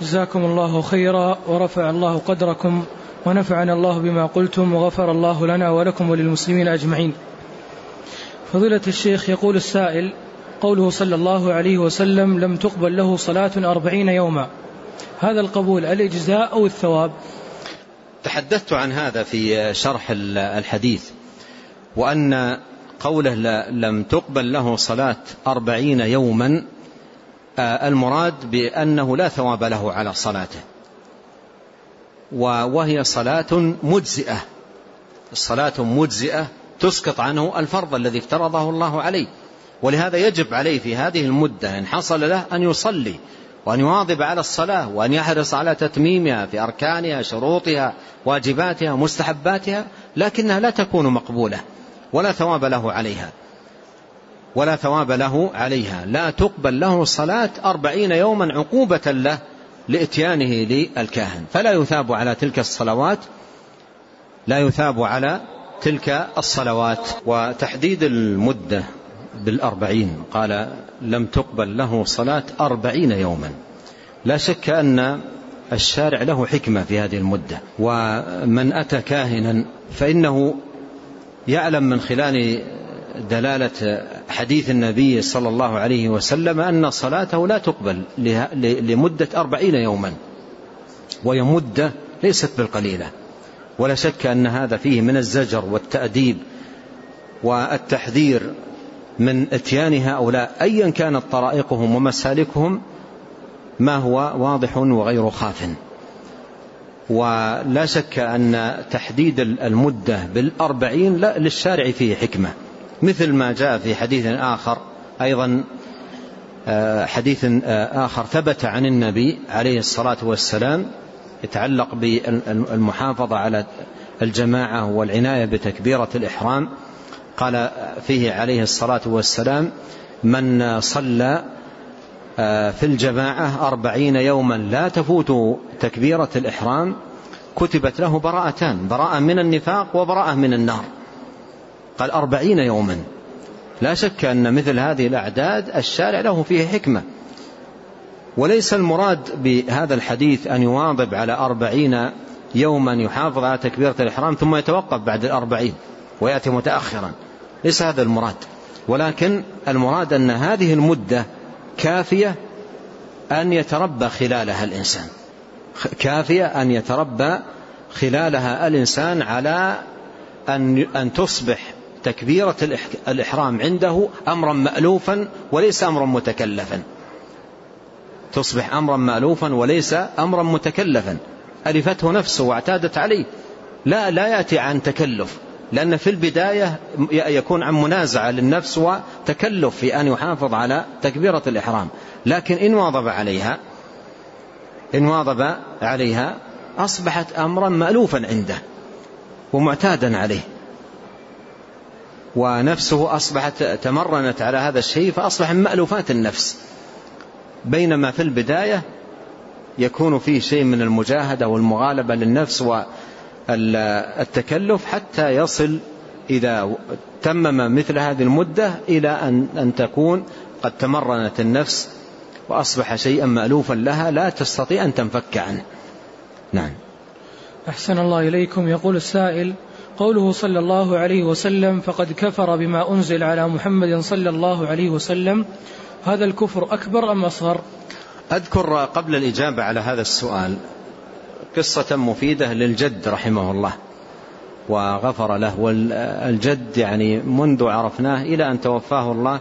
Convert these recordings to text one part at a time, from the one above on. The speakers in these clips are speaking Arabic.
جزاكم الله خيرا ورفع الله قدركم ونفعنا الله بما قلتم وغفر الله لنا ولكم وللمسلمين أجمعين. فضيلة الشيخ يقول السائل قوله صلى الله عليه وسلم لم تقبل له صلاة أربعين يوما. هذا القبول الإجزاء أو الثواب؟ تحدثت عن هذا في شرح الحديث وأن قوله لم تقبل له صلاة أربعين يوما المراد بأنه لا ثواب له على صلاته. وهي صلاة مجزئة. الصلاة مجزئة تسقط عنه الفرض الذي افترضه الله عليه. ولهذا يجب عليه في هذه المدة إن حصل له أن يصلي وأن يواظب على الصلاة وأن يحرص على تتميمها في أركانها شروطها واجباتها مستحباتها لكنها لا تكون مقبولة ولا ثواب له عليها. ولا ثواب له عليها. لا تقبل له صلاة أربعين يوما عقوبة له لإتيانه للكاهن. فلا يثاب على تلك الصلوات لا يثاب على تلك الصلوات. وتحديد المدة بالأربعين قال لم تقبل له صلاة أربعين يوما. لا شك أن الشارع له حكمة في هذه المدة. ومن أتى كاهنا فإنه يعلم من خلال دلالة حديث النبي صلى الله عليه وسلم أن صلاته لا تقبل لمدة أربعين يوما وهي مدة ليست بالقليلة. ولا شك أن هذا فيه من الزجر والتأديب والتحذير من اتيان هؤلاء أيا كانت طرائقهم ومسالكهم ما هو واضح وغير خاف. ولا شك أن تحديد المدة بالأربعين لا للشارع فيه حكمة. مثل ما جاء في حديث آخر أيضا آه، حديث آه، آخر ثبت عن النبي عليه الصلاة والسلام يتعلق بالمحافظة على الجماعة والعناية بتكبيرة الإحرام. قال فيه عليه الصلاة والسلام من صلى آه، في الجماعة أربعين يوما لا تفوت تكبيرة الإحرام كتبت له براءتان براءة من النفاق وبراءة من النار. قال أربعين يوما. لا شك أن مثل هذه الأعداد الشارع له فيه حكمة. وليس المراد بهذا الحديث أن يواظب على أربعين يوما يحافظ على تكبيرة الإحرام ثم يتوقف بعد الأربعين ويأتي متأخرا. ليس هذا المراد. ولكن المراد أن هذه المدة كافية أن يتربى خلالها الإنسان. كافية أن يتربى خلالها الإنسان على أن أن تصبح تكبيرة الإحرام عنده أمرا مألوفا وليس أمرا متكلفا. تصبح أمرا مألوفا وليس أمرا متكلفا. ألفته نفسه واعتادت عليه. لا لا يأتي عن تكلف لأن في البداية يكون عن منازعة للنفس وتكلف في أن يحافظ على تكبيرة الإحرام. لكن إن واظب عليها إن واظب عليها أصبحت أمرا مألوفا عنده ومعتادا عليه. ونفسه أصبحت تمرنت على هذا الشيء فأصبح من مألوفات النفس. بينما في البداية يكون فيه شيء من المجاهدة والمغالبة للنفس والتكلف حتى يصل إذا تمم مثل هذه المدة إلى أن, أن تكون قد تمرنت النفس وأصبح شيئا مألوفا لها لا تستطيع أن تنفك عنه. نعم. أحسن الله إليكم. يقول السائل قوله صلى الله عليه وسلم فقد كفر بما أنزل على محمد صلى الله عليه وسلم. هذا الكفر أكبر أم أصغر؟ أذكر قبل الإجابة على هذا السؤال قصة مفيدة للجد رحمه الله وغفر له والجد يعني منذ عرفناه إلى أن توفاه الله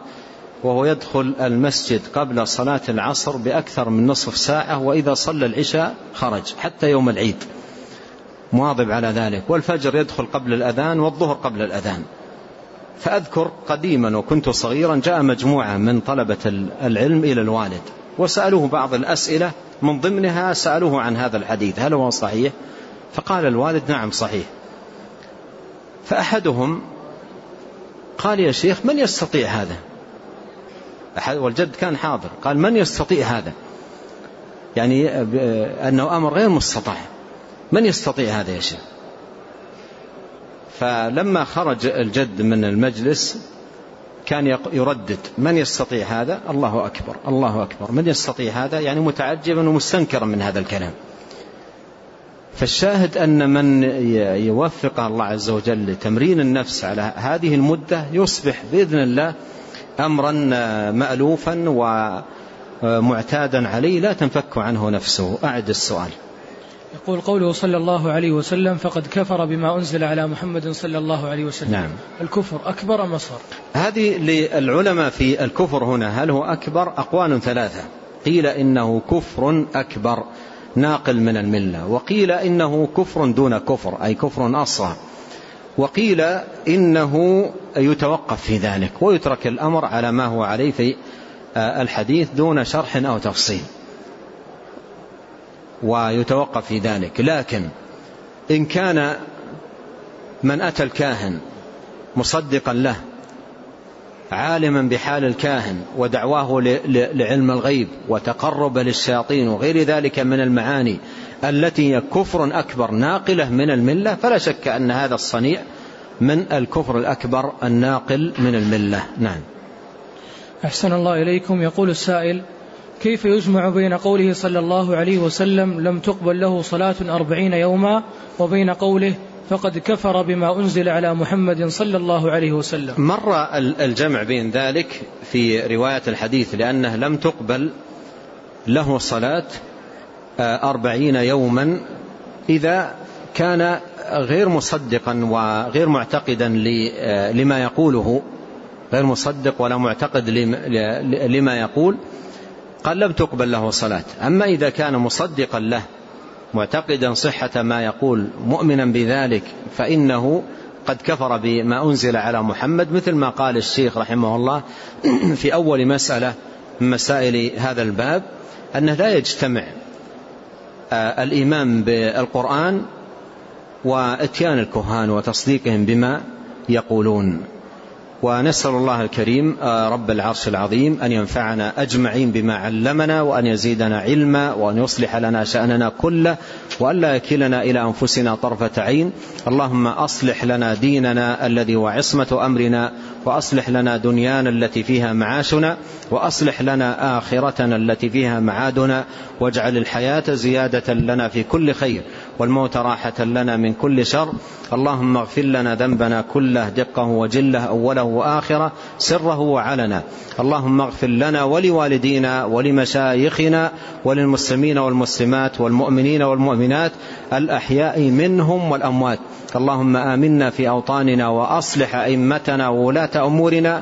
وهو يدخل المسجد قبل صلاة العصر بأكثر من نصف ساعة وإذا صلى العشاء خرج حتى يوم العيد. مواظب على ذلك والفجر يدخل قبل الأذان والظهر قبل الأذان. فأذكر قديما وكنت صغيرا جاء مجموعة من طلبة العلم إلى الوالد وسألوه بعض الأسئلة من ضمنها سألوه عن هذا الحديث هل هو صحيح؟ فقال الوالد نعم صحيح. فأحدهم قال يا شيخ من يستطيع هذا؟ والجد كان حاضر قال من يستطيع هذا؟ يعني أنه أمر غير مستطاع. من يستطيع هذا يا شيخ؟ فلما خرج الجد من المجلس كان يردد من يستطيع هذا؟ الله أكبر الله أكبر. من يستطيع هذا؟ يعني متعجبا ومستنكرا من هذا الكلام. فالشاهد أن من يوفق الله عز وجل لتمرين النفس على هذه المدة يصبح بإذن الله أمرا مألوفا ومعتادا عليه لا تنفك عنه نفسه. أعد السؤال. يقول قوله صلى الله عليه وسلم فقد كفر بما أنزل على محمد صلى الله عليه وسلم. نعم. الكفر أكبر أم أصغر؟ هذه للعلماء في الكفر هنا هل هو أكبر؟ أقوال ثلاثة. قيل إنه كفر أكبر ناقل من الملة. وقيل إنه كفر دون كفر أي كفر أصغر. وقيل إنه يتوقف في ذلك ويترك الأمر على ما هو عليه في الحديث دون شرح أو تفصيل. ويتوقف في ذلك. لكن إن كان من أتى الكاهن مصدقا له عالما بحال الكاهن ودعواه لعلم الغيب وتقرب للشياطين وغير ذلك من المعاني التي هي كفر أكبر ناقلة من الملة فلا شك أن هذا الصنيع من الكفر الأكبر الناقل من الملة. نعم. أحسن الله إليكم. يقول السائل كيف يجمع بين قوله صلى الله عليه وسلم لم تقبل له صلاة أربعين يوما وبين قوله فقد كفر بما أنزل على محمد صلى الله عليه وسلم؟ مر الجمع بين ذلك في رواية الحديث لأنه لم تقبل له صلاة أربعين يوما. إذا كان غير مصدقا وغير معتقدا لما يقوله غير مصدق ولا معتقد لما يقول قال لم تقبل له صلاة. أما إذا كان مصدقا له معتقدا صحة ما يقول مؤمنا بذلك فإنه قد كفر بما أنزل على محمد مثل ما قال الشيخ رحمه الله في أول مسألة من مسائل هذا الباب أنه لا يجتمع آه، الإيمان بالقرآن وإتيان الكهان وتصديقهم بما يقولون. ونسأل الله الكريم آه، رب العرش العظيم أن ينفعنا أجمعين بما علمنا وأن يزيدنا علما وأن يصلح لنا شأننا كله وأن لا يكلنا إلى أنفسنا طرفة عين. اللهم أصلح لنا ديننا الذي هو عصمة أمرنا وأصلح لنا دنيانا التي فيها معاشنا وأصلح لنا آخرتنا التي فيها معادنا واجعل الحياة زيادة لنا في كل خير والموت راحة لنا من كل شر. اللهم اغفر لنا ذنبنا كله دقه وجله أوله وآخره سره وعلنا اللهم اغفر لنا ولوالدينا ولمشايخنا وللمسلمين والمسلمات والمؤمنين والمؤمنات الأحياء منهم والأموات. اللهم آمنا في أوطاننا وأصلح أئمتنا وولاة أمورنا